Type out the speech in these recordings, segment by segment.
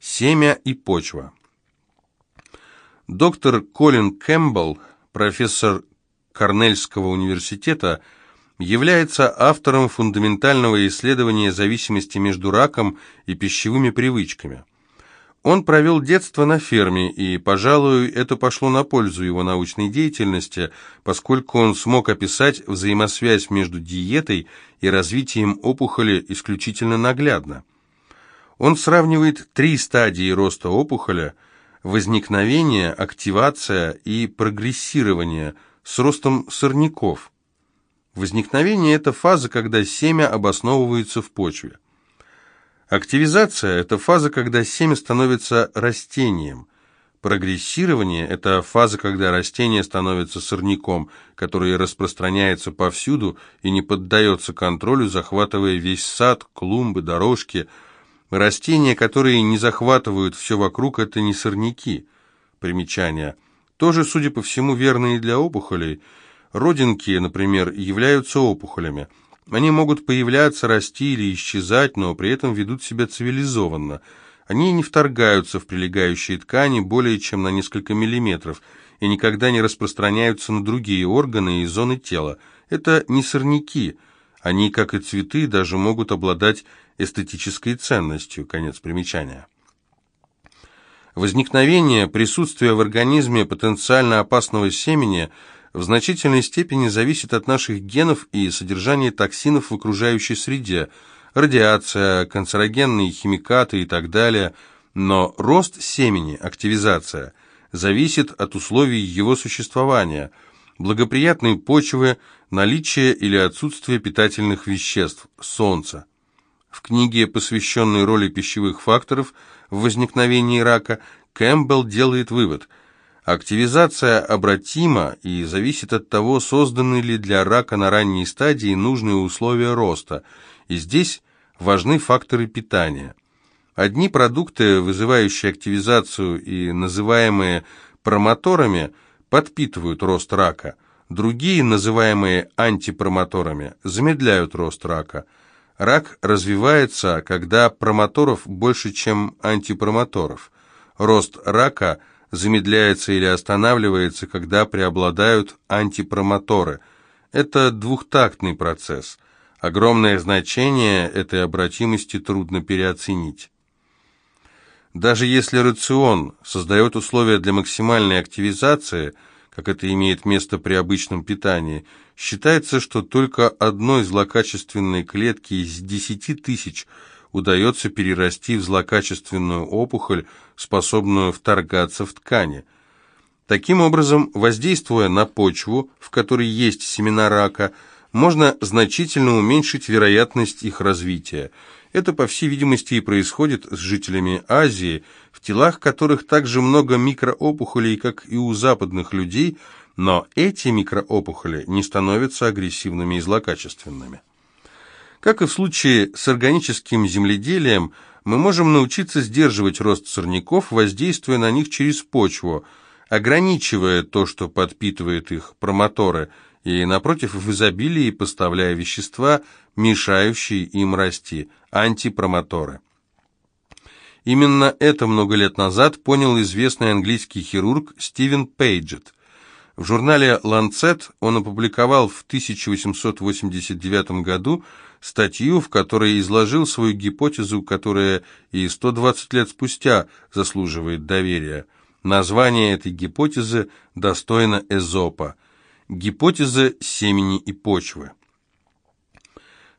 Семя и почва. Доктор Колин Кэмпбелл, профессор Корнельского университета, является автором фундаментального исследования зависимости между раком и пищевыми привычками. Он провел детство на ферме, и, пожалуй, это пошло на пользу его научной деятельности, поскольку он смог описать взаимосвязь между диетой и развитием опухоли исключительно наглядно. Он сравнивает три стадии роста опухоли – возникновение, активация и прогрессирование с ростом сорняков. Возникновение – это фаза, когда семя обосновывается в почве. Активизация – это фаза, когда семя становится растением. Прогрессирование – это фаза, когда растение становится сорняком, который распространяется повсюду и не поддается контролю, захватывая весь сад, клумбы, дорожки – Растения, которые не захватывают все вокруг, это не сорняки. Примечание. Тоже, судя по всему, верно и для опухолей. Родинки, например, являются опухолями. Они могут появляться, расти или исчезать, но при этом ведут себя цивилизованно. Они не вторгаются в прилегающие ткани более чем на несколько миллиметров и никогда не распространяются на другие органы и зоны тела. Это не сорняки. Они, как и цветы, даже могут обладать эстетической ценностью. Конец примечания. Возникновение присутствия в организме потенциально опасного семени в значительной степени зависит от наших генов и содержания токсинов в окружающей среде, радиация, канцерогенные химикаты и так далее, но рост семени, активизация, зависит от условий его существования, благоприятной почвы, наличия или отсутствия питательных веществ, солнца. В книге, посвященной роли пищевых факторов в возникновении рака, Кэмпбелл делает вывод – Активизация обратима и зависит от того, созданы ли для рака на ранней стадии нужные условия роста, и здесь важны факторы питания. Одни продукты, вызывающие активизацию и называемые промоторами, подпитывают рост рака, другие, называемые антипромоторами, замедляют рост рака – Рак развивается, когда промоторов больше, чем антипромоторов. Рост рака замедляется или останавливается, когда преобладают антипромоторы. Это двухтактный процесс. Огромное значение этой обратимости трудно переоценить. Даже если рацион создает условия для максимальной активизации – как это имеет место при обычном питании. Считается, что только одной злокачественной клетки из 10 тысяч удается перерасти в злокачественную опухоль, способную вторгаться в ткани. Таким образом, воздействуя на почву, в которой есть семена рака, можно значительно уменьшить вероятность их развития – это, по всей видимости, и происходит с жителями Азии, в телах которых так же много микроопухолей, как и у западных людей, но эти микроопухоли не становятся агрессивными и злокачественными. Как и в случае с органическим земледелием, мы можем научиться сдерживать рост сорняков, воздействуя на них через почву, ограничивая то, что подпитывает их промоторы, и, напротив, в изобилии поставляя вещества, мешающие им расти, антипромоторы. Именно это много лет назад понял известный английский хирург Стивен Пейджет. В журнале «Ланцет» он опубликовал в 1889 году статью, в которой изложил свою гипотезу, которая и 120 лет спустя заслуживает доверия. Название этой гипотезы достойно Эзопа – Гипотеза семени и почвы.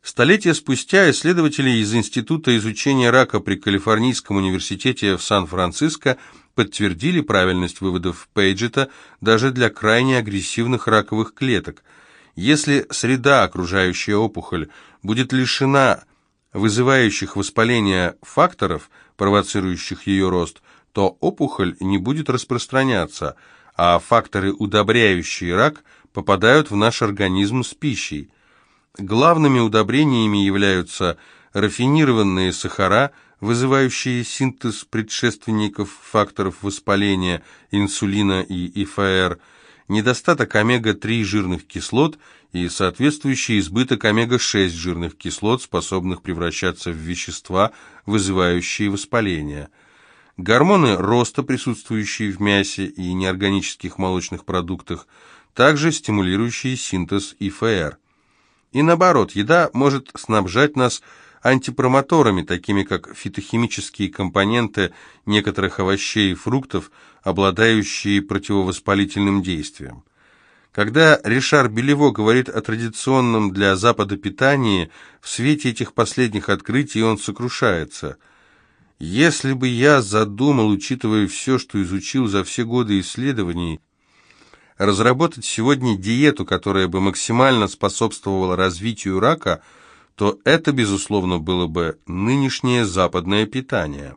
Столетия спустя исследователи из Института изучения рака при Калифорнийском университете в Сан-Франциско подтвердили правильность выводов Пейджета даже для крайне агрессивных раковых клеток. Если среда, окружающая опухоль, будет лишена вызывающих воспаление факторов, провоцирующих ее рост, то опухоль не будет распространяться, а факторы, удобряющие рак – попадают в наш организм с пищей. Главными удобрениями являются рафинированные сахара, вызывающие синтез предшественников факторов воспаления, инсулина и ИФР, недостаток омега-3 жирных кислот и соответствующий избыток омега-6 жирных кислот, способных превращаться в вещества, вызывающие воспаление. Гормоны роста, присутствующие в мясе и неорганических молочных продуктах, также стимулирующие синтез ИФР. И наоборот, еда может снабжать нас антипромоторами, такими как фитохимические компоненты некоторых овощей и фруктов, обладающие противовоспалительным действием. Когда Ришар Белево говорит о традиционном для Запада питании, в свете этих последних открытий он сокрушается. «Если бы я задумал, учитывая все, что изучил за все годы исследований, разработать сегодня диету, которая бы максимально способствовала развитию рака, то это, безусловно, было бы нынешнее западное питание».